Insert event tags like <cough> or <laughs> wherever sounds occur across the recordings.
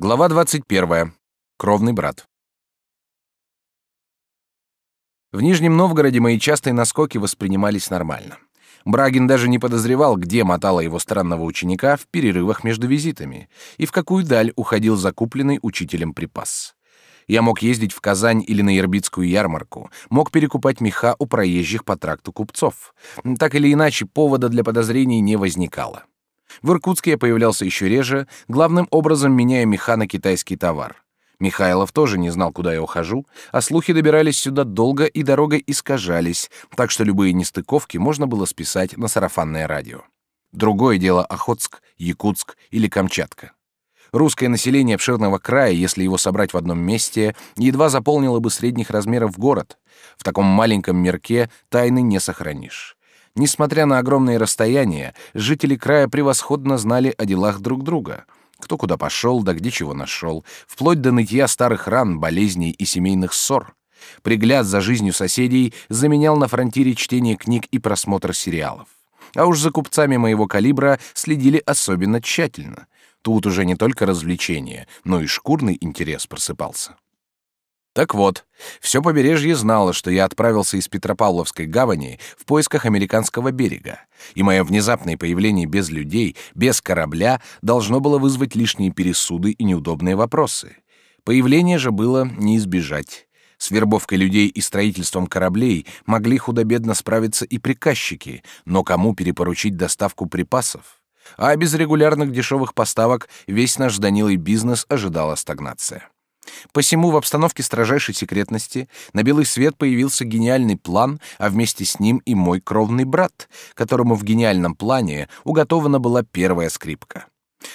Глава 21. Кровный брат. В Нижнем Новгороде мои частые наскоки воспринимались нормально. Брагин даже не подозревал, где мотала его странного ученика в перерывах между визитами и в какую даль уходил закупленный учителем припас. Я мог ездить в Казань или на Ербитскую ярмарку, мог перекупать меха у проезжих по тракту купцов. Так или иначе, повода для подозрений не возникало. В Иркутске я появлялся еще реже, главным образом меняя меха на китайский товар. Михайлов тоже не знал, куда я ухожу, а слухи добирались сюда долго и дорогой искажались, так что любые нестыковки можно было списать на сарафанное радио. Другое дело Охотск, Якутск или Камчатка. Русское население обширного края, если его собрать в одном месте, едва заполнило бы средних размеров город. В таком маленьком мирке тайны не сохранишь. Несмотря на огромные расстояния, жители края превосходно знали о делах друг друга. Кто куда пошел, да где чего нашел, вплоть до нытья старых ран, болезней и семейных ссор. Пригляд за жизнью соседей заменял на фронтире чтение книг и просмотр сериалов. А уж за купцами моего калибра следили особенно тщательно. Тут уже не только развлечение, но и шкурный интерес просыпался. Так вот, все побережье знало, что я отправился из Петропавловской гавани в поисках американского берега, и мое внезапное появление без людей, без корабля, должно было вызвать лишние пересуды и неудобные вопросы. Появление же было не избежать. С вербовкой людей и строительством кораблей могли худо-бедно справиться и приказчики, но кому перепоручить доставку припасов? А без регулярных дешевых поставок весь наш Данилой бизнес ожидала стагнация. Посему в обстановке строжайшей секретности на белый свет появился гениальный план, а вместе с ним и мой кровный брат, которому в гениальном плане уготована была первая скрипка.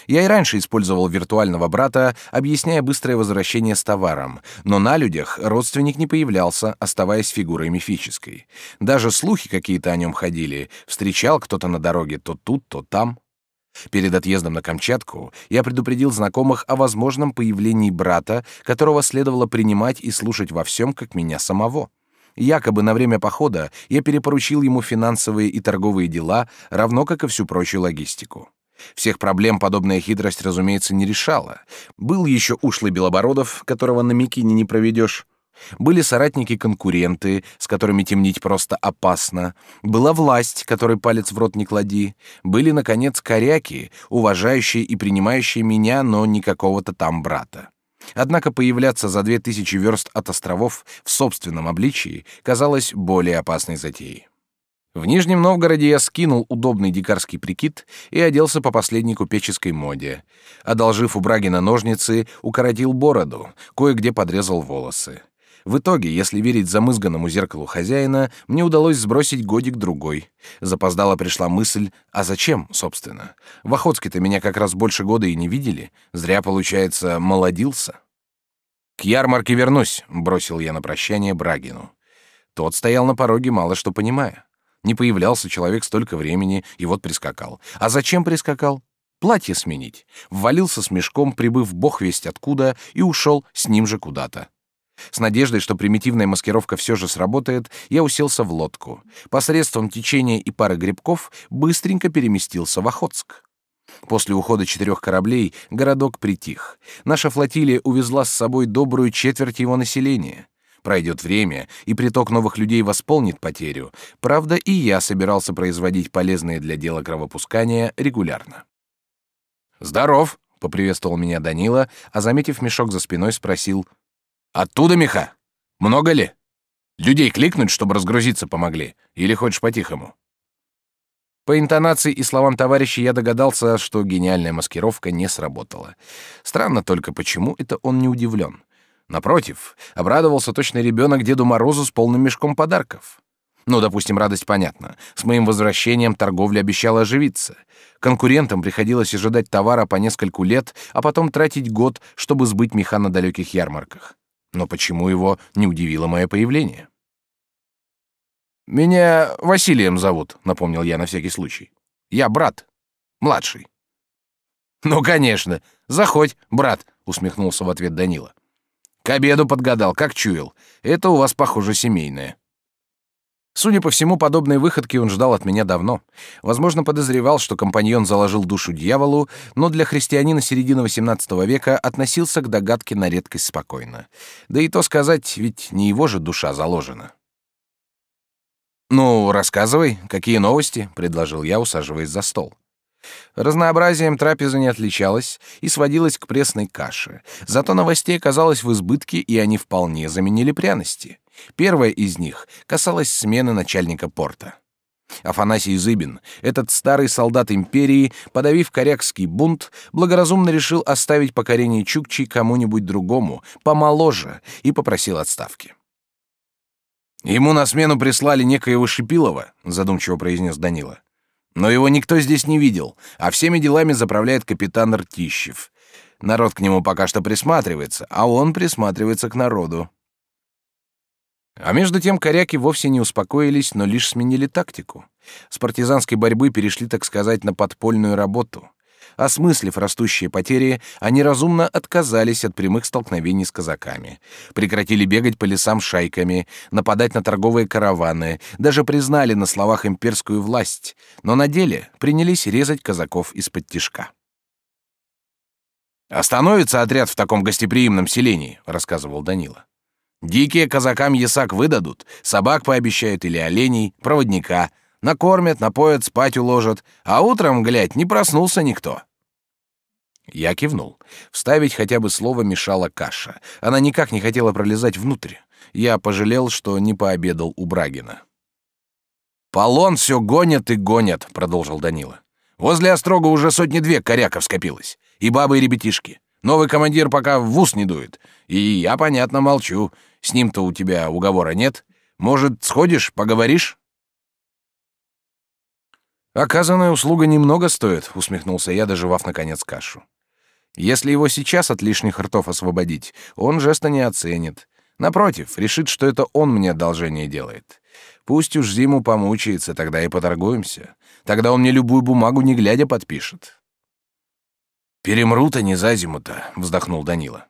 Я и раньше использовал виртуального брата, объясняя быстрое возвращение с товаром, но на людях родственник не появлялся, оставаясь фигурой мифической. Даже слухи какие-то о нем ходили, встречал кто-то на дороге то тут, то там. Перед отъездом на Камчатку я предупредил знакомых о возможном появлении брата, которого следовало принимать и слушать во всем, как меня самого. Якобы на время похода я перепоручил ему финансовые и торговые дела, равно как и всю прочую логистику. Всех проблем подобная хитрость, разумеется, не решала. Был еще ушлый Белобородов, которого на Микине не проведешь. Были соратники-конкуренты, с которыми темнить просто опасно. Была власть, которой палец в рот не клади. Были, наконец, коряки, уважающие и принимающие меня, но не какого-то там брата. Однако появляться за две тысячи верст от островов в собственном обличии казалось более опасной затеей. В Нижнем Новгороде я скинул удобный дикарский прикид и оделся по последней купеческой моде. Одолжив у Брагина ножницы, укоротил бороду, кое-где подрезал волосы. В итоге, если верить замызганному зеркалу хозяина, мне удалось сбросить годик-другой. Запоздала пришла мысль, а зачем, собственно? В Охотске-то меня как раз больше года и не видели. Зря, получается, молодился. «К ярмарке вернусь», — бросил я на прощание Брагину. Тот стоял на пороге, мало что понимая. Не появлялся человек столько времени, и вот прискакал. А зачем прискакал? Платье сменить. Ввалился с мешком, прибыв бог весть откуда, и ушел с ним же куда-то. С надеждой, что примитивная маскировка все же сработает, я уселся в лодку. Посредством течения и пары грибков быстренько переместился в Охотск. После ухода четырех кораблей городок притих. Наша флотилия увезла с собой добрую четверть его населения. Пройдет время, и приток новых людей восполнит потерю. Правда, и я собирался производить полезные для дела кровопускания регулярно. «Здоров!» — поприветствовал меня Данила, а, заметив мешок за спиной, спросил — Оттуда меха? Много ли? Людей кликнуть, чтобы разгрузиться помогли? Или хочешь по-тихому?» По интонации и словам товарища я догадался, что гениальная маскировка не сработала. Странно только, почему это он не удивлен. Напротив, обрадовался точно ребенок Деду Морозу с полным мешком подарков. Ну, допустим, радость понятна. С моим возвращением торговля обещала оживиться. Конкурентам приходилось ожидать товара по нескольку лет, а потом тратить год, чтобы сбыть меха на далеких ярмарках. Но почему его не удивило мое появление? «Меня Василием зовут», — напомнил я на всякий случай. «Я брат. Младший». «Ну, конечно. Заходь, брат», — усмехнулся в ответ Данила. «К обеду подгадал, как чуял. Это у вас, похоже, семейное». Судя по всему, подобной выходки он ждал от меня давно. Возможно, подозревал, что компаньон заложил душу дьяволу, но для христианина середины XVIII века относился к догадке на редкость спокойно. Да и то сказать, ведь не его же душа заложена. «Ну, рассказывай, какие новости?» — предложил я, усаживаясь за стол. Разнообразием трапеза не отличалась и сводилась к пресной каше. Зато новостей оказалось в избытке, и они вполне заменили пряности. Первая из них касалась смены начальника порта. Афанасий Зыбин, этот старый солдат империи, подавив корякский бунт, благоразумно решил оставить покорение Чукчи кому-нибудь другому, помоложе, и попросил отставки. «Ему на смену прислали некоего Шипилова», — задумчиво произнес Данила. «Но его никто здесь не видел, а всеми делами заправляет капитан Ртищев. Народ к нему пока что присматривается, а он присматривается к народу». А между тем коряки вовсе не успокоились, но лишь сменили тактику. С партизанской борьбы перешли, так сказать, на подпольную работу. Осмыслив растущие потери, они разумно отказались от прямых столкновений с казаками. Прекратили бегать по лесам шайками, нападать на торговые караваны, даже признали на словах имперскую власть, но на деле принялись резать казаков из-под тишка. «Остановится отряд в таком гостеприимном селении», — рассказывал Данила. Дикие казакам ясак выдадут, собак пообещают или оленей, проводника. Накормят, напоят, спать уложат, а утром, глядь, не проснулся никто. Я кивнул. Вставить хотя бы слово мешала каша. Она никак не хотела пролезать внутрь. Я пожалел, что не пообедал у Брагина. «Полон все гонят и гонят», — продолжил Данила. «Возле Острога уже сотни-две коряков скопилось. И бабы, и ребятишки. Новый командир пока в ус не дует. И я, понятно, молчу. С ним-то у тебя уговора нет. Может, сходишь, поговоришь?» «Оказанная услуга немного стоит», — усмехнулся я, доживав, наконец, кашу. «Если его сейчас от лишних ртов освободить, он жеста не оценит. Напротив, решит, что это он мне одолжение делает. Пусть уж зиму помучается, тогда и поторгуемся. Тогда он мне любую бумагу не глядя подпишет». «Перемрут они за зиму-то», — вздохнул Данила.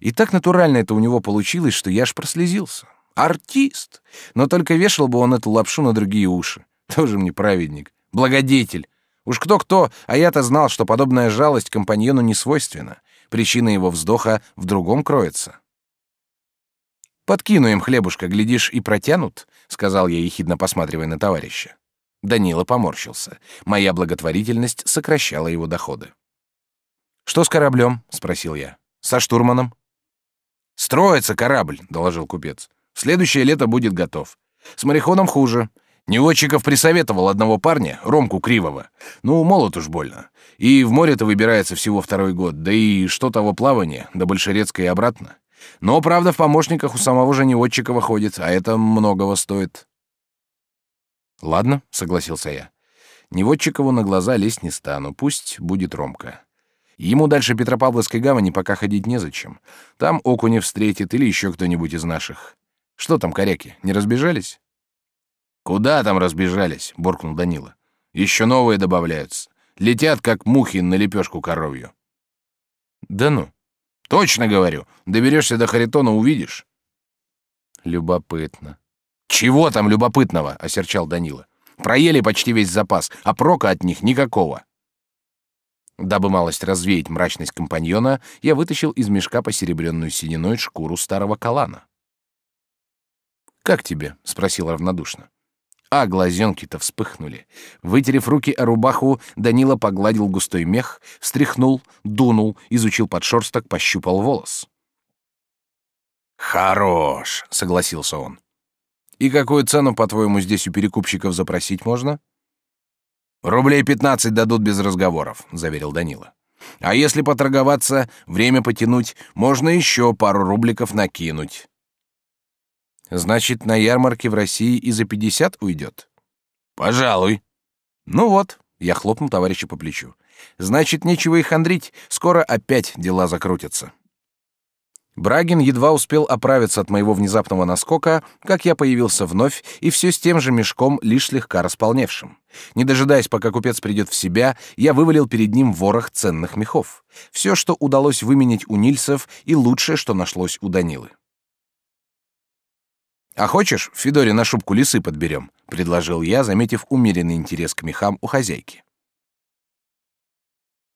И так натурально это у него получилось, что я аж прослезился. Артист! Но только вешал бы он эту лапшу на другие уши. <laughs> Тоже мне праведник. Благодетель. Уж кто-кто, а я-то знал, что подобная жалость компаньону не свойственна. Причина его вздоха в другом кроется. «Подкину им хлебушка, глядишь, и протянут», — сказал я, ехидно посматривая на товарища. Данила поморщился. Моя благотворительность сокращала его доходы. «Что с кораблем?» — спросил я. Со штурманом? Строится корабль, доложил купец. Следующее лето будет готов. С мореходом хуже. Неводчиков присоветовал одного парня, Ромку Кривого. Ну, молот уж больно. И в море-то выбирается всего второй год, да и что того плавания, до Большерецка и обратно. Но, правда, в помощниках у самого же Неводчикова ходит, а это многого стоит. Ладно, согласился я. Неводчикову на глаза лезть не стану, пусть будет Ромка. Ему дальше Петропавловской гавани пока ходить незачем. Там окуня встретит или еще кто-нибудь из наших. Что там, коряки, не разбежались? Куда там разбежались? буркнул Данила. Еще новые добавляются. Летят, как мухи на лепешку коровью. Да ну. Точно говорю. Доберешься до Харитона, увидишь. Любопытно. Чего там любопытного? осерчал Данила. Проели почти весь запас, а прока от них никакого. Дабы малость развеять мрачность компаньона, я вытащил из мешка посеребренную синеной шкуру старого калана. «Как тебе?» — спросил равнодушно. А глазенки-то вспыхнули. Вытерев руки о рубаху, Данила погладил густой мех, встряхнул, дунул, изучил подшерсток, пощупал волос. «Хорош!» — согласился он. «И какую цену, по-твоему, здесь у перекупщиков запросить можно?» Рублей пятнадцать дадут без разговоров, заверил Данила. А если поторговаться, время потянуть, можно еще пару рубликов накинуть. Значит, на ярмарке в России и за пятьдесят уйдет? Пожалуй. Ну вот, я хлопнул товарища по плечу. Значит, нечего и хандрить, скоро опять дела закрутятся. Брагин едва успел оправиться от моего внезапного наскока, как я появился вновь, и все с тем же мешком, лишь слегка располневшим. Не дожидаясь, пока купец придет в себя, я вывалил перед ним ворох ценных мехов. Все, что удалось выменять у Нильсов, и лучшее, что нашлось у Данилы. А хочешь, Федоре на шубку лисы подберем? предложил я, заметив умеренный интерес к мехам у хозяйки.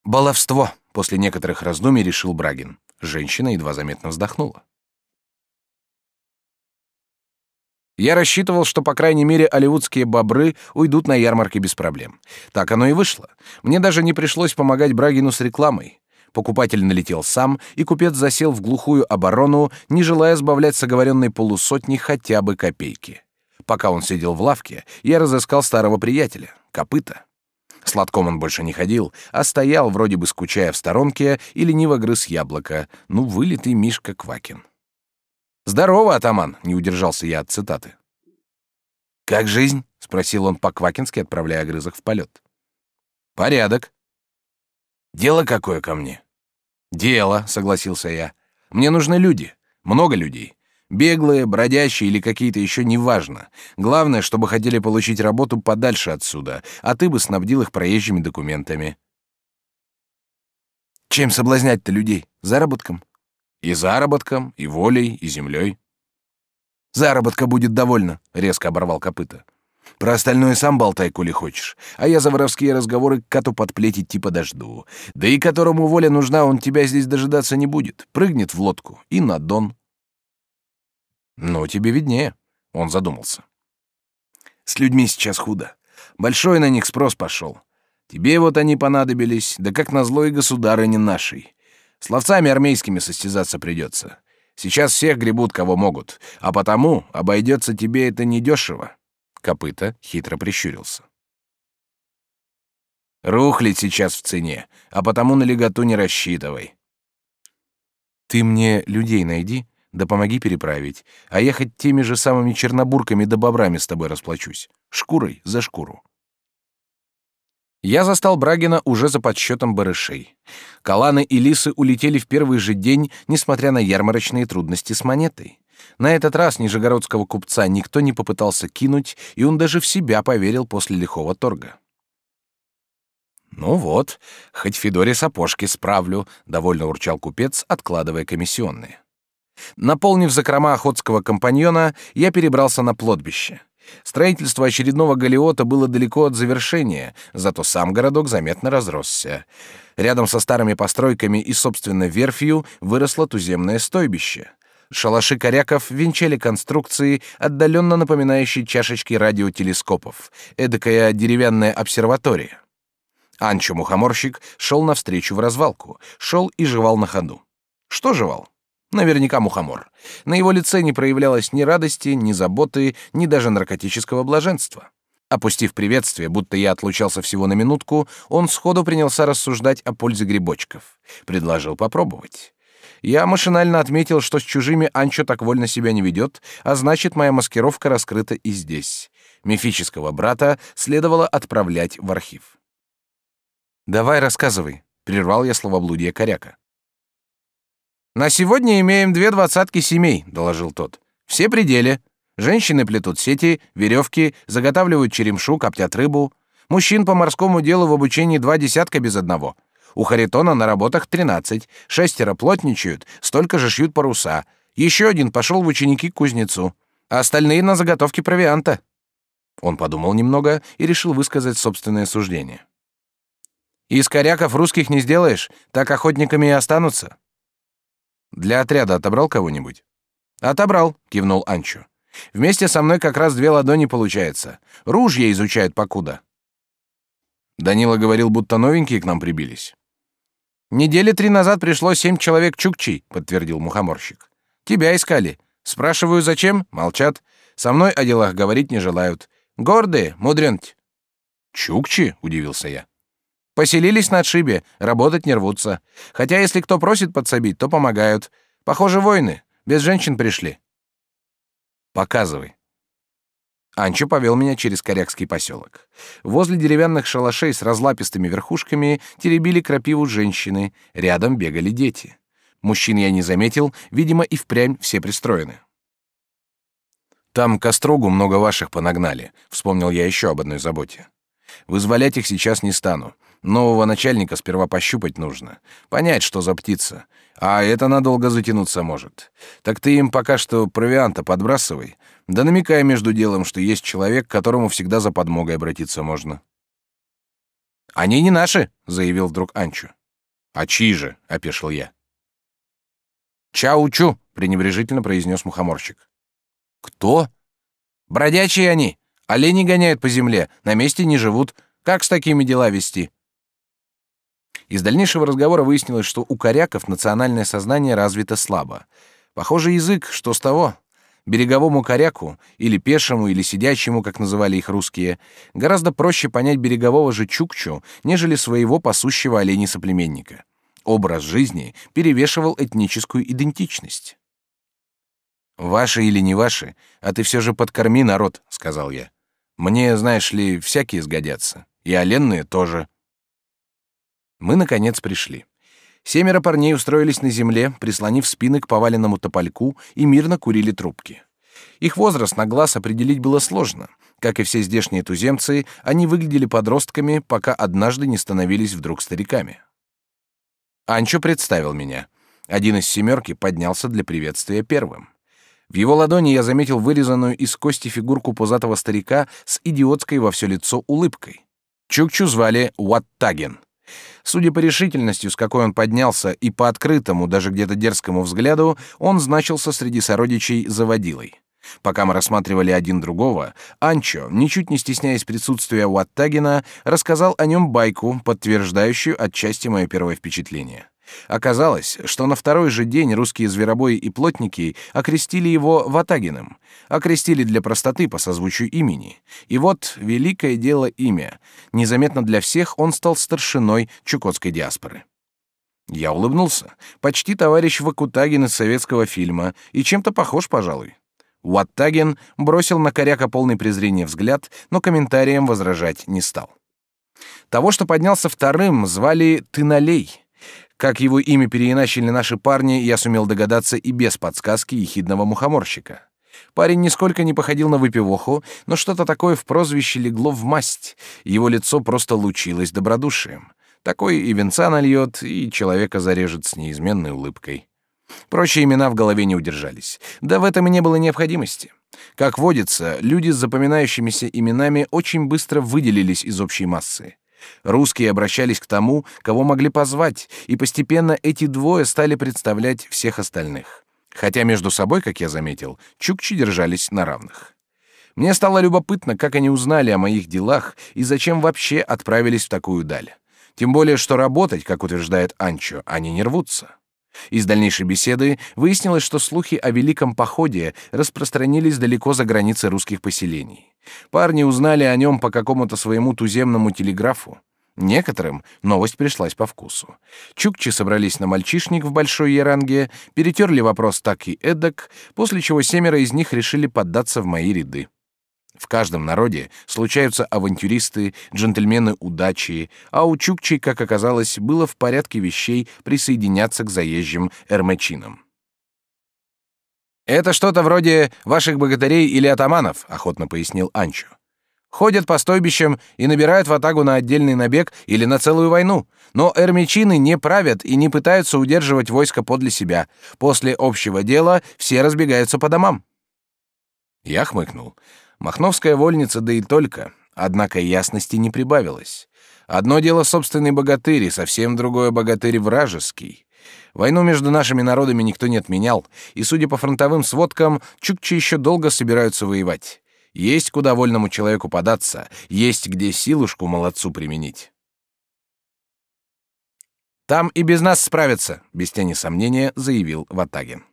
Баловство, после некоторых раздумий решил Брагин. Женщина едва заметно вздохнула. Я рассчитывал, что, по крайней мере, оливудские бобры уйдут на ярмарке без проблем. Так оно и вышло. Мне даже не пришлось помогать Брагину с рекламой. Покупатель налетел сам, и купец засел в глухую оборону, не желая сбавлять с полусотни хотя бы копейки. Пока он сидел в лавке, я разыскал старого приятеля, копыта. Сладком он больше не ходил, а стоял, вроде бы скучая в сторонке, и лениво грыз яблоко. Ну, вылитый Мишка Квакин. «Здорово, атаман!» — не удержался я от цитаты. «Как жизнь?» — спросил он по-квакински, отправляя огрызок в полет. «Порядок». «Дело какое ко мне?» «Дело», — согласился я. «Мне нужны люди. Много людей. Беглые, бродящие или какие-то еще неважно. Главное, чтобы хотели получить работу подальше отсюда, а ты бы снабдил их проезжими документами». «Чем соблазнять-то людей? Заработком?» И заработком, и волей, и землей. Заработка будет довольно, резко оборвал копыта. Про остальное сам болтай, коли хочешь. А я за воровские разговоры к коту под плеть идти подожду. Да и которому воля нужна, он тебя здесь дожидаться не будет. Прыгнет в лодку и на дон. Ну, тебе виднее. Он задумался. С людьми сейчас худо. Большой на них спрос пошел. Тебе вот они понадобились, да как назло и государыне нашей. С ловцами армейскими состязаться придется. Сейчас всех гребут, кого могут, а потому обойдется тебе это недешево. Копыта хитро прищурился. Рухлить сейчас в цене, а потому на леготу не рассчитывай. Ты мне людей найди, да помоги переправить, а ехать теми же самыми чернобурками да бобрами с тобой расплачусь, шкурой за шкуру. Я застал Брагина уже за подсчетом барышей. Каланы и лисы улетели в первый же день, несмотря на ярмарочные трудности с монетой. На этот раз нижегородского купца никто не попытался кинуть, и он даже в себя поверил после лихого торга. «Ну вот, хоть Федоре сапожки справлю», — довольно урчал купец, откладывая комиссионные. Наполнив закрома охотского компаньона, я перебрался на плотбище. Строительство очередного галеота было далеко от завершения, зато сам городок заметно разросся. Рядом со старыми постройками и, собственно, верфью выросло туземное стойбище. Шалаши коряков венчали конструкции, отдаленно напоминающие чашечки радиотелескопов, эдакая деревянная обсерватория. Анчо Мухоморщик шел навстречу в развалку, шел и жевал на ходу. Что жевал? Наверняка мухомор. На его лице не проявлялось ни радости, ни заботы, ни даже наркотического блаженства. Опустив приветствие, будто я отлучался всего на минутку, он сходу принялся рассуждать о пользе грибочков. Предложил попробовать. Я машинально отметил, что с чужими Анчо так вольно себя не ведет, а значит, моя маскировка раскрыта и здесь. Мифического брата следовало отправлять в архив. «Давай рассказывай», — прервал я словоблудие коряка. «На сегодня имеем две двадцатки семей», — доложил тот. «Все пределе. Женщины плетут сети, веревки, заготавливают черемшу, коптят рыбу. Мужчин по морскому делу в обучении два десятка без одного. У Харитона на работах тринадцать. Шестеро плотничают, столько же шьют паруса. Еще один пошел в ученики к кузнецу. А остальные на заготовке провианта». Он подумал немного и решил высказать собственное суждение. «Из коряков русских не сделаешь, так охотниками и останутся. Для отряда отобрал кого-нибудь? Отобрал, кивнул Анчо. Вместе со мной как раз две ладони получается. Ружья изучают покуда. Данила говорил, будто новенькие к нам прибились. Недели три назад пришло семь человек чукчей, подтвердил мухоморщик. Тебя искали. Спрашиваю, зачем? Молчат. Со мной о делах говорить не желают. Гордые, мудрент. Чукчи? удивился я. Поселились на отшибе, работать не рвутся. Хотя если кто просит подсобить, то помогают. Похоже, воины. Без женщин пришли. Показывай. Анчо повел меня через корякский поселок. Возле деревянных шалашей с разлапистыми верхушками теребили крапиву женщины, рядом бегали дети. Мужчин я не заметил, видимо, и впрямь все пристроены. Там к острогу много ваших понагнали, вспомнил я еще об одной заботе. Вызволять их сейчас не стану. Нового начальника сперва пощупать нужно, понять, что за птица. А это надолго затянуться может. Так ты им пока что провианта подбрасывай, да намекай между делом, что есть человек, к которому всегда за подмогой обратиться можно. «Они не наши», — заявил вдруг Анчу. «А чьи же?» — опешил я. «Чаучу», — пренебрежительно произнес мухоморщик. «Кто?» «Бродячие они. Олени гоняют по земле, на месте не живут. Как с такими дела вести?» Из дальнейшего разговора выяснилось, что у коряков национальное сознание развито слабо. Похоже, язык, что с того? Береговому коряку, или пешему, или сидячему, как называли их русские, гораздо проще понять берегового же чукчу, нежели своего пасущего оленей соплеменника. Образ жизни перевешивал этническую идентичность. «Ваши или не ваши, а ты все же подкорми народ», — сказал я. «Мне, знаешь ли, всякие сгодятся. И оленные тоже». Мы, наконец, пришли. Семеро парней устроились на земле, прислонив спины к поваленному топольку и мирно курили трубки. Их возраст на глаз определить было сложно. Как и все здешние туземцы, они выглядели подростками, пока однажды не становились вдруг стариками. Анчо представил меня. Один из семерки поднялся для приветствия первым. В его ладони я заметил вырезанную из кости фигурку пузатого старика с идиотской во все лицо улыбкой. Чукчу звали Уаттаген. Судя по решительности, с какой он поднялся, и по открытому, даже где-то дерзкому взгляду, он значился среди сородичей заводилой. Пока мы рассматривали один другого, Анчо, ничуть не стесняясь присутствия Уаттагина, рассказал о нем байку, подтверждающую отчасти мое первое впечатление. Оказалось, что на второй же день русские зверобои и плотники окрестили его Ватагиным, окрестили для простоты по созвучию имени. И вот великое дело имя. Незаметно для всех он стал старшиной чукотской диаспоры. Я улыбнулся. Почти товарищ Вакутагин из советского фильма и чем-то похож, пожалуй. Уаттагин бросил на коряка полный презрения взгляд, но комментарием возражать не стал. Того, что поднялся вторым, звали Тыналей. Как его имя переиначили наши парни, я сумел догадаться и без подсказки ехидного мухоморщика. Парень нисколько не походил на выпивоху, но что-то такое в прозвище легло в масть. Его лицо просто лучилось добродушием. Такой и венца нальет, и человека зарежет с неизменной улыбкой. Прочие имена в голове не удержались. Да в этом и не было необходимости. Как водится, люди с запоминающимися именами очень быстро выделились из общей массы. Русские обращались к тому, кого могли позвать, и постепенно эти двое стали представлять всех остальных. Хотя между собой, как я заметил, чукчи держались на равных. Мне стало любопытно, как они узнали о моих делах и зачем вообще отправились в такую даль. Тем более, что работать, как утверждает Анчо, они не рвутся. Из дальнейшей беседы выяснилось, что слухи о великом походе распространились далеко за границы русских поселений. Парни узнали о нем по какому-то своему туземному телеграфу. Некоторым новость пришлась по вкусу. Чукчи собрались на мальчишник в Большой Яранге, перетерли вопрос так и эдак, после чего семеро из них решили поддаться в мои ряды. В каждом народе случаются авантюристы, джентльмены удачи, а у чукчей, как оказалось, было в порядке вещей присоединяться к заезжим эрмечинам. «Это что-то вроде ваших богатырей или атаманов», — охотно пояснил Анчо. «Ходят по стойбищам и набирают в атагу на отдельный набег или на целую войну, но эрмечины не правят и не пытаются удерживать войско подле себя. После общего дела все разбегаются по домам». Я хмыкнул. Махновская вольница, да и только. Однако ясности не прибавилось. Одно дело собственный богатырь, и совсем другое богатырь вражеский. Войну между нашими народами никто не отменял, и, судя по фронтовым сводкам, чукчи еще долго собираются воевать. Есть куда вольному человеку податься, есть где силушку молодцу применить. «Там и без нас справятся», — без тени сомнения заявил Ватагин.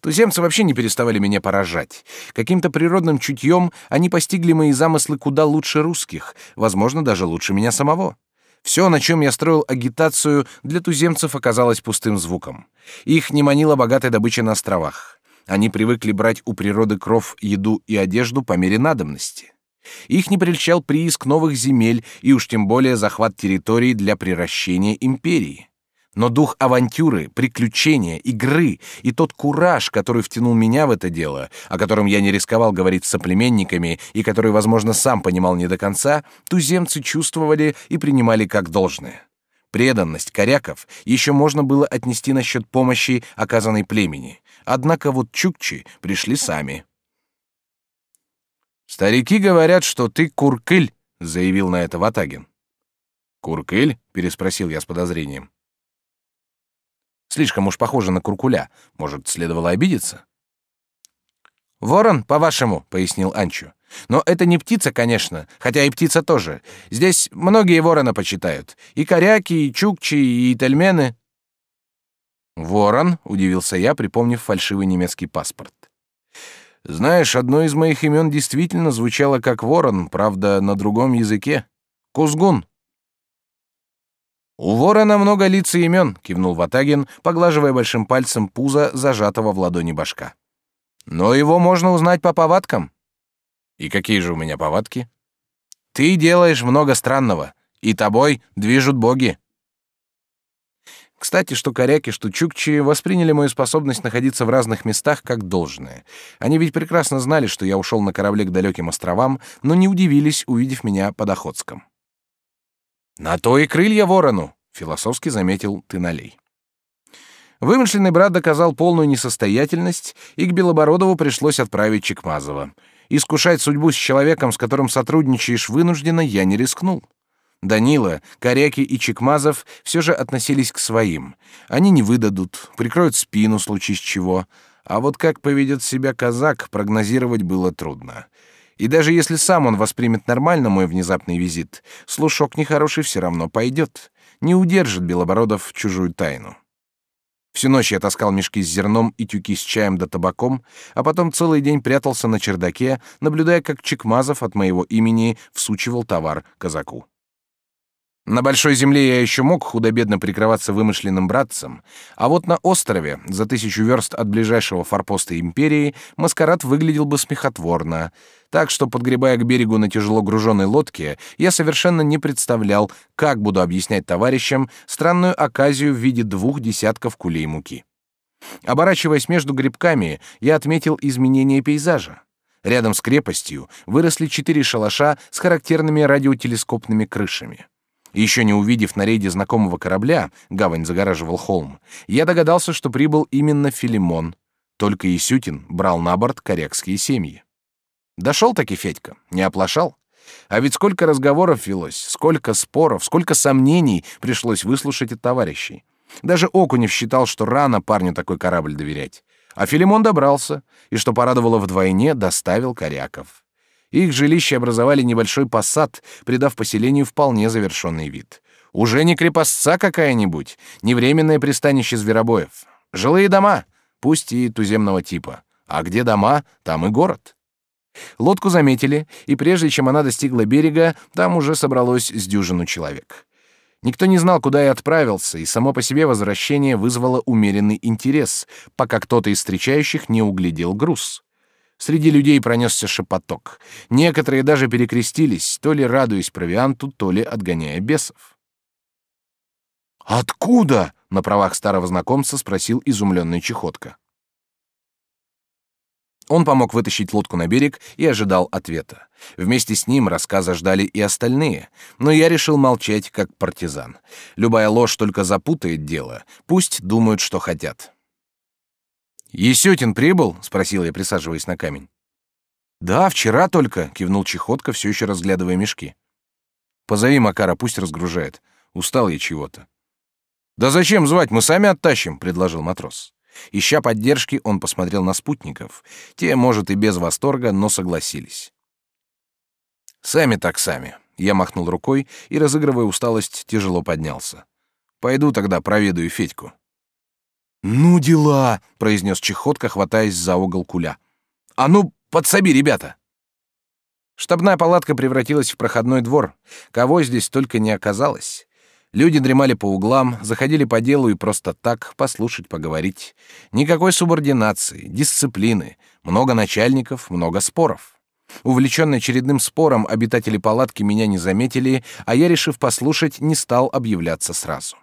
Туземцы вообще не переставали меня поражать. Каким-то природным чутьем они постигли мои замыслы куда лучше русских, возможно, даже лучше меня самого. Все, на чем я строил агитацию, для туземцев оказалось пустым звуком. Их не манила богатая добыча на островах. Они привыкли брать у природы кров, еду и одежду по мере надобности. Их не прельщал прииск новых земель и уж тем более захват территорий для приращения империи. Но дух авантюры, приключения, игры и тот кураж, который втянул меня в это дело, о котором я не рисковал говорить с соплеменниками и который, возможно, сам понимал не до конца, туземцы чувствовали и принимали как должное. Преданность коряков еще можно было отнести насчет помощи, оказанной племени. Однако вот чукчи пришли сами. «Старики говорят, что ты куркыль», — заявил на это Ватагин. «Куркыль?» — переспросил я с подозрением. Слишком уж похоже на куркуля. Может, следовало обидеться? «Ворон, по-вашему», — пояснил Анчо. «Но это не птица, конечно, хотя и птица тоже. Здесь многие ворона почитают. И коряки, и чукчи, и тельмены». «Ворон?» — удивился я, припомнив фальшивый немецкий паспорт. «Знаешь, одно из моих имен действительно звучало как ворон, правда, на другом языке. Кузгун». «У ворона много лиц и имен», — кивнул Ватагин, поглаживая большим пальцем пузо, зажатого в ладони башка. «Но его можно узнать по повадкам». «И какие же у меня повадки?» «Ты делаешь много странного, и тобой движут боги». Кстати, что коряки, что чукчи восприняли мою способность находиться в разных местах как должное. Они ведь прекрасно знали, что я ушел на корабле к далеким островам, но не удивились, увидев меня под Охотском. На то и крылья ворону, философски заметил Тыналей. Вымышленный брат доказал полную несостоятельность, и к Белобородову пришлось отправить Чекмазова. Искушать судьбу с человеком, с которым сотрудничаешь вынужденно, я не рискнул. Данила, Коряки и Чекмазов все же относились к своим. Они не выдадут, прикроют спину, случись чего. А вот как поведет себя казак, прогнозировать было трудно. И даже если сам он воспримет нормально мой внезапный визит, слушок нехороший все равно пойдет, не удержит Белобородов чужую тайну. Всю ночь я таскал мешки с зерном и тюки с чаем да табаком, а потом целый день прятался на чердаке, наблюдая, как Чекмазов от моего имени всучивал товар казаку. На большой земле я еще мог худо-бедно прикрываться вымышленным братцем, а вот на острове, за тысячу верст от ближайшего форпоста империи, маскарад выглядел бы смехотворно. Так что, подгребая к берегу на тяжело груженной лодке, я совершенно не представлял, как буду объяснять товарищам странную оказию в виде двух десятков кулей муки. Оборачиваясь между грибками, я отметил изменение пейзажа. Рядом с крепостью выросли четыре шалаша с характерными радиотелескопными крышами. Еще не увидев на рейде знакомого корабля, гавань загораживал холм, я догадался, что прибыл именно Филимон. Только Исютин брал на борт корякские семьи. Дошел таки Федька, не оплошал. А ведь сколько разговоров велось, сколько споров, сколько сомнений пришлось выслушать от товарищей. Даже Окунев считал, что рано парню такой корабль доверять. А Филимон добрался, и, что порадовало вдвойне, доставил коряков. Их жилища образовали небольшой посад, придав поселению вполне завершенный вид. Уже не крепостца какая-нибудь, не временное пристанище зверобоев. Жилые дома, пусть и туземного типа. А где дома, там и город. Лодку заметили, и прежде чем она достигла берега, там уже собралось с дюжину человек. Никто не знал, куда я отправился, и само по себе возвращение вызвало умеренный интерес, пока кто-то из встречающих не углядел груз. Среди людей пронесся шепоток. Некоторые даже перекрестились, то ли радуясь провианту, то ли отгоняя бесов. «Откуда?» — на правах старого знакомца спросил изумленный Чехотка. Он помог вытащить лодку на берег и ожидал ответа. Вместе с ним рассказа ждали и остальные, но я решил молчать, как партизан. Любая ложь только запутает дело, пусть думают, что хотят. «Есютин прибыл?» — спросил я, присаживаясь на камень. «Да, вчера только», — кивнул Чехотка, все еще разглядывая мешки. «Позови Макара, пусть разгружает. Устал я чего-то». «Да зачем звать? Мы сами оттащим», — предложил матрос. Ища поддержки, он посмотрел на спутников. Те, может, и без восторга, но согласились. «Сами так сами». Я махнул рукой и, разыгрывая усталость, тяжело поднялся. «Пойду тогда проведаю Федьку». «Ну дела!» — произнес Чехотка, хватаясь за угол куля. «А ну, подсоби, ребята!» Штабная палатка превратилась в проходной двор. Кого здесь только не оказалось. Люди дремали по углам, заходили по делу и просто так послушать, поговорить. Никакой субординации, дисциплины, много начальников, много споров. Увлеченный очередным спором, обитатели палатки меня не заметили, а я, решив послушать, не стал объявляться сразу.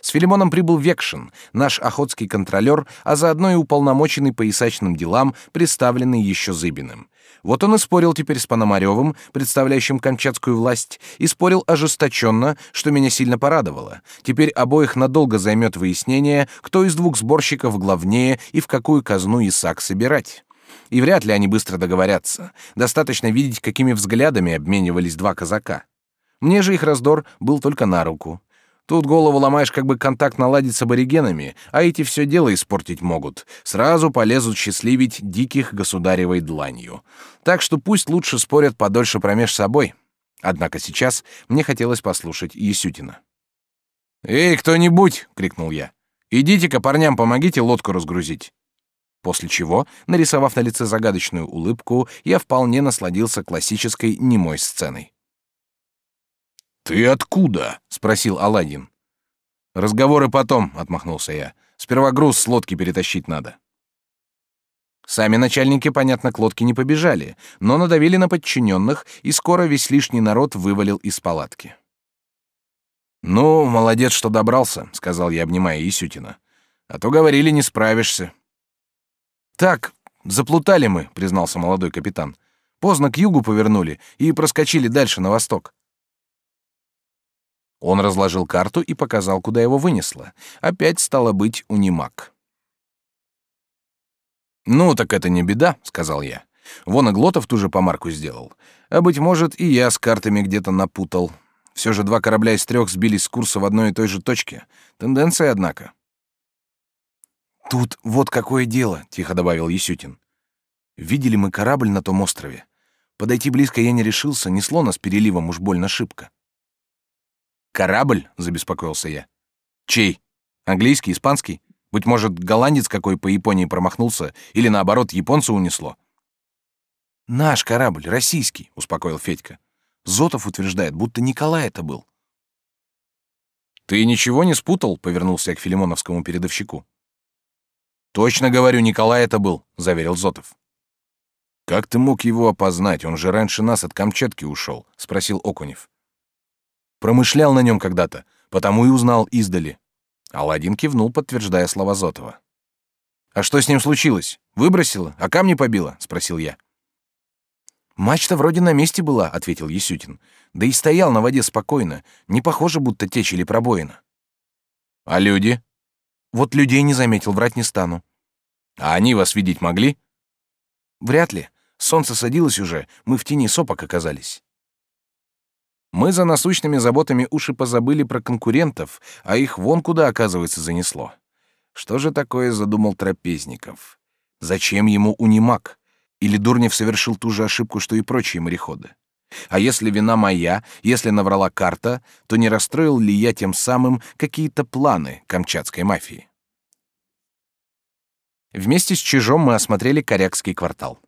С Филимоном прибыл Векшин, наш охотский контролер, а заодно и уполномоченный по исачным делам, представленный еще Зыбиным. Вот он и спорил теперь с Пономаревым, представляющим камчатскую власть, и спорил ожесточенно, что меня сильно порадовало. Теперь обоих надолго займет выяснение, кто из двух сборщиков главнее и в какую казну Исаак собирать. И вряд ли они быстро договорятся. Достаточно видеть, какими взглядами обменивались два казака. Мне же их раздор был только на руку. Тут голову ломаешь, как бы контакт наладить с аборигенами, а эти все дело испортить могут. Сразу полезут счастливить диких государевой дланью. Так что пусть лучше спорят подольше промеж собой. Однако сейчас мне хотелось послушать Есютина. «Эй, кто-нибудь!» — крикнул я. «Идите-ка, парням, помогите лодку разгрузить». После чего, нарисовав на лице загадочную улыбку, я вполне насладился классической немой сценой. «Ты откуда?» — спросил Аладдин. «Разговоры потом», — отмахнулся я. «Сперва груз с лодки перетащить надо». Сами начальники, понятно, к лодке не побежали, но надавили на подчиненных, и скоро весь лишний народ вывалил из палатки. «Ну, молодец, что добрался», — сказал я, обнимая Исютина. «А то говорили, не справишься». «Так, заплутали мы», — признался молодой капитан. «Поздно к югу повернули и проскочили дальше на восток. Он разложил карту и показал, куда его вынесло. Опять стало быть унимак. «Ну, так это не беда», — сказал я. «Вон и Глотов ту же помарку сделал. А, быть может, и я с картами где-то напутал. Все же два корабля из трех сбились с курса в одной и той же точке. Тенденция, однако». «Тут вот какое дело», — тихо добавил Есютин. «Видели мы корабль на том острове. Подойти близко я не решился, несло нас переливом уж больно шибко. «Корабль?» — забеспокоился я. «Чей? Английский, испанский? Быть может, голландец какой по Японии промахнулся, или наоборот, японца унесло?» «Наш корабль, российский», — успокоил Федька. Зотов утверждает, будто Николай это был. «Ты ничего не спутал?» — повернулся я к филимоновскому передовщику. «Точно говорю, Николай это был», — заверил Зотов. «Как ты мог его опознать? Он же раньше нас от Камчатки ушел», — спросил Окунев. Промышлял на нем когда-то, потому и узнал издали. Аладдин кивнул, подтверждая слова Зотова. «А что с ним случилось? Выбросило? А камни побило?» — спросил я. «Мачта вроде на месте была», — ответил Есютин. «Да и стоял на воде спокойно. Не похоже, будто течь или пробоина». «А люди?» «Вот людей не заметил, врать не стану». «А они вас видеть могли?» «Вряд ли. Солнце садилось уже, мы в тени сопок оказались». Мы за насущными заботами уши позабыли про конкурентов, а их вон куда, оказывается, занесло. Что же такое задумал Трапезников? Зачем ему унимак? Или Дурнев совершил ту же ошибку, что и прочие мореходы? А если вина моя, если наврала карта, то не расстроил ли я тем самым какие-то планы камчатской мафии? Вместе с Чижом мы осмотрели Корякский квартал.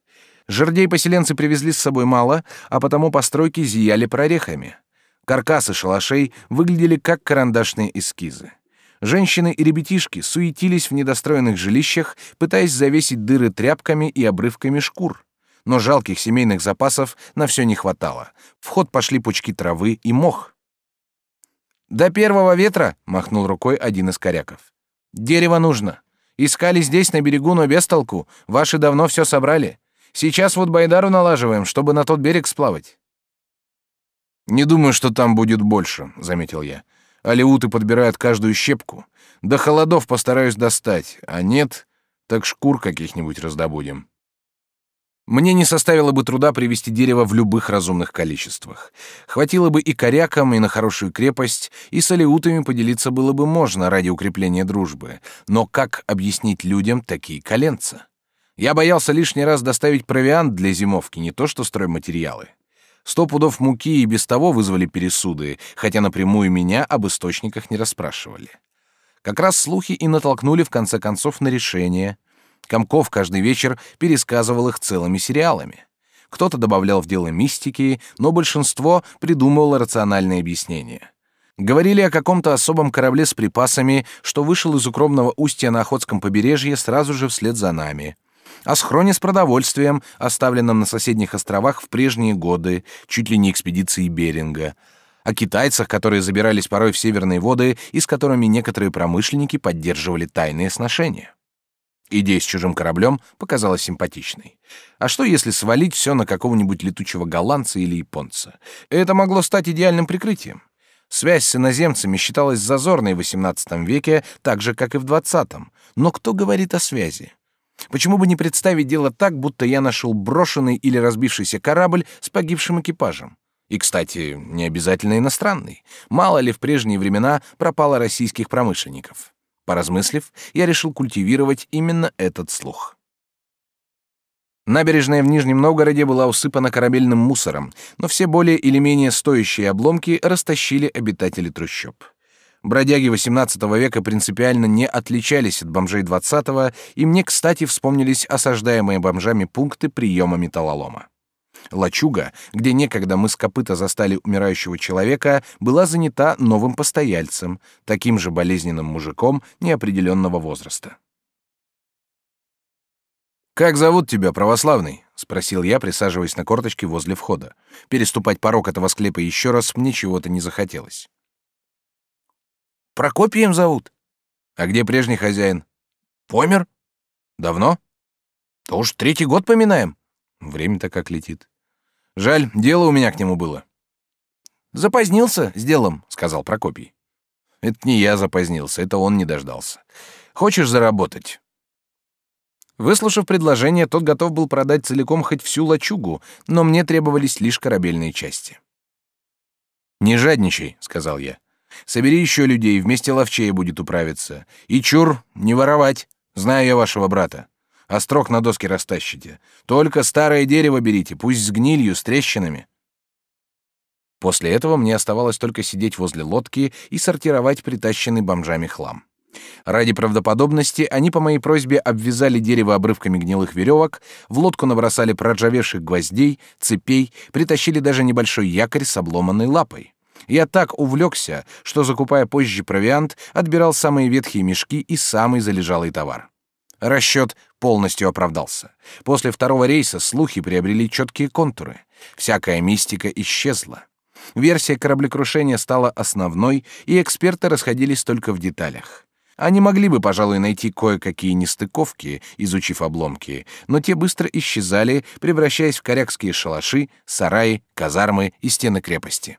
Жердей поселенцы привезли с собой мало, а потому постройки зияли прорехами. Каркасы шалашей выглядели как карандашные эскизы. Женщины и ребятишки суетились в недостроенных жилищах, пытаясь завесить дыры тряпками и обрывками шкур. Но жалких семейных запасов на все не хватало. В ход пошли пучки травы и мох. «До первого ветра!» — махнул рукой один из коряков. «Дерево нужно. Искали здесь, на берегу, но без толку. Ваши давно все собрали. Сейчас вот Байдару налаживаем, чтобы на тот берег сплавать. Не думаю, что там будет больше, заметил я. Алиуты подбирают каждую щепку. До холодов постараюсь достать, а нет, так шкур каких-нибудь раздобудем. Мне не составило бы труда привезти дерево в любых разумных количествах. Хватило бы и корякам, и на хорошую крепость, и с алиутами поделиться было бы можно ради укрепления дружбы. Но как объяснить людям такие коленца? Я боялся лишний раз доставить провиант для зимовки, не то что стройматериалы. Сто пудов муки и без того вызвали пересуды, хотя напрямую меня об источниках не расспрашивали. Как раз слухи и натолкнули в конце концов на решение. Комков каждый вечер пересказывал их целыми сериалами. Кто-то добавлял в дело мистики, но большинство придумывало рациональные объяснения. Говорили о каком-то особом корабле с припасами, что вышел из укромного устья на Охотском побережье сразу же вслед за нами — о схроне с продовольствием, оставленном на соседних островах в прежние годы, чуть ли не экспедиции Беринга, о китайцах, которые забирались порой в северные воды и с которыми некоторые промышленники поддерживали тайные сношения. Идея с чужим кораблем показалась симпатичной. А что, если свалить все на какого-нибудь летучего голландца или японца? Это могло стать идеальным прикрытием. Связь с иноземцами считалась зазорной в XVIII веке, так же, как и в XX. Но кто говорит о связи? Почему бы не представить дело так, будто я нашел брошенный или разбившийся корабль с погибшим экипажем? И, кстати, не обязательно иностранный. Мало ли в прежние времена пропало российских промышленников. Поразмыслив, я решил культивировать именно этот слух. Набережная в Нижнем Новгороде была усыпана корабельным мусором, но все более или менее стоящие обломки растащили обитатели трущоб. Бродяги XVIII века принципиально не отличались от бомжей XX, и мне, кстати, вспомнились осаждаемые бомжами пункты приема металлолома. Лачуга, где некогда мы с копыта застали умирающего человека, была занята новым постояльцем, таким же болезненным мужиком неопределенного возраста. «Как зовут тебя, православный?» — спросил я, присаживаясь на корточке возле входа. Переступать порог этого склепа еще раз мне чего-то не захотелось. «Прокопием зовут». «А где прежний хозяин?» «Помер». «Давно?» «Да уж третий год поминаем». Время-то как летит. Жаль, дело у меня к нему было. Запозднился с делом, сказал Прокопий. Это не я запозднился, это он не дождался. Хочешь заработать? Выслушав предложение, тот готов был продать целиком хоть всю лачугу, но мне требовались лишь корабельные части. «Не жадничай», — сказал я. «Собери еще людей, вместе ловчее будет управиться. И чур, не воровать. Знаю я вашего брата острог на доске растащите. Только старое дерево берите, пусть с гнилью, с трещинами. После этого мне оставалось только сидеть возле лодки и сортировать притащенный бомжами хлам. Ради правдоподобности они по моей просьбе обвязали дерево обрывками гнилых веревок, в лодку набросали проржавевших гвоздей, цепей, притащили даже небольшой якорь с обломанной лапой. Я так увлекся, что, закупая позже провиант, отбирал самые ветхие мешки и самый залежалый товар. Расчет полностью оправдался. После второго рейса слухи приобрели четкие контуры. Всякая мистика исчезла. Версия кораблекрушения стала основной, и эксперты расходились только в деталях. Они могли бы, пожалуй, найти кое-какие нестыковки, изучив обломки, но те быстро исчезали, превращаясь в корякские шалаши, сараи, казармы и стены крепости.